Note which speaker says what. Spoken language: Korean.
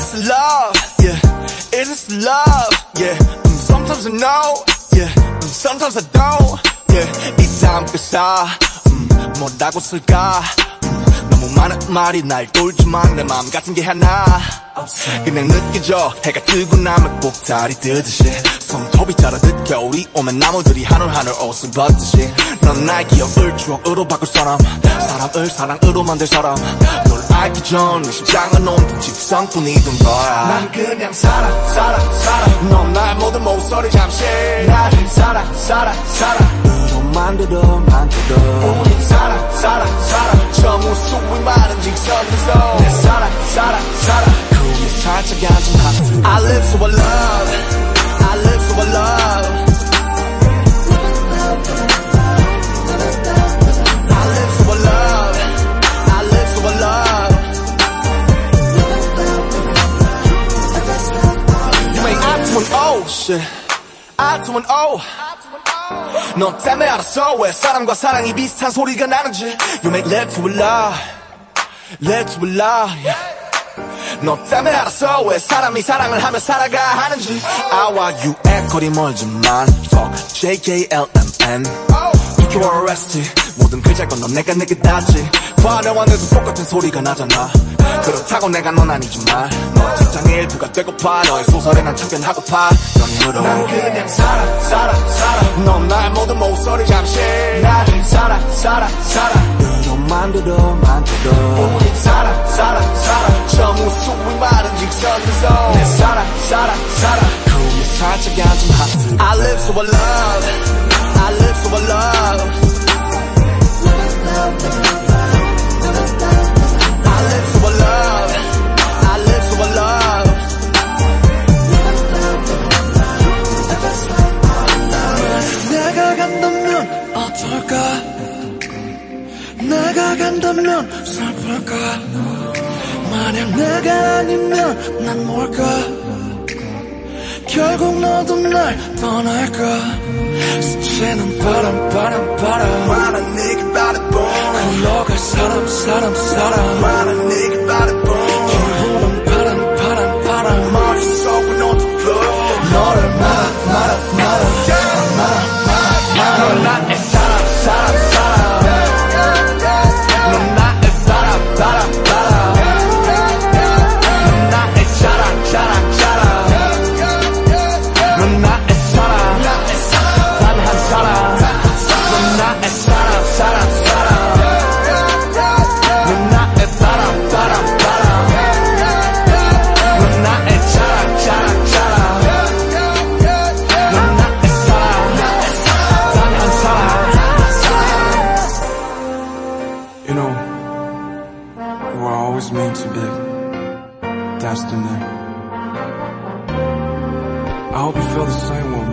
Speaker 1: this love? Yeah. Is this love? Yeah. Mm, sometimes I know. Yeah. Mm, sometimes I don't. Yeah. 이 다음 글사. 음, 뭐라고 쓸까? 음, 너무 많은 말이 날 돌지만 내 마음 같은 게 하나. 그냥 느껴져 해가 뜨고 나면 꼭 달이 뜨듯이 손톱이 자라듯 겨울이 오면 나무들이 하늘 옷을 벗듯이 넌 나의 기억을 추억으로 바꿀 사람 사람을 사랑으로 만들 사람 널 알기 전내 심장은 온통 직성뿐이던 거야. 난 그냥 살아 살아 살아. 넌 나의 모든 목소리 잠시. 나를 살아 살아 살아. 만들어 만들어 우린 살아 살아 살아. 저 무수히 많은 직선에서. 내 살아 살아 살아. 그 위에 살짝 앉은 하트 I live for love to an O shit an O 너 때문에 알았어 왜 사람과 사랑이 비슷한 소리가 나는지 You make love to love Love to love yeah. 너 때문에 알았어 왜 사람이 사랑을 하며 살아가 하는지 아와 유의 거리 멀지만 Fuck JKLMN PQ arrested 모든 글자 건너 내가 내게 닿지 화려한 데도 똑같은 소리가 나잖아. 그렇다고 내가 넌 아니지만 너 직장의 일부가 되고파. 너의 소설에 난 참견하고파. 연인으로 난 그냥 살아 살아 살아. 넌 나의 모든 목소리 잠시. 나를 살아 살아 살아. 으로 만들어 만들어. 우린 살아 살아 살아. 저 무수히 많은 직선에서. 내 살아 살아 살아. 그 위에 살짝 앉은 하트. I live for love. I live for love
Speaker 2: 간다면 슬플까? 만약 내가 아니면 난 뭘까? 결국 너도 날 떠날까? 스치는 바람 바람 바람.
Speaker 1: 많은 네가 바라본
Speaker 2: 흘러갈 사람 사람 사람.
Speaker 1: 많은 네가 바라본
Speaker 2: 결국은 바람 바람 바람.
Speaker 1: 머릿속은 어떡해
Speaker 2: 너를 말아 말아
Speaker 3: big destiny. I hope you feel the same way.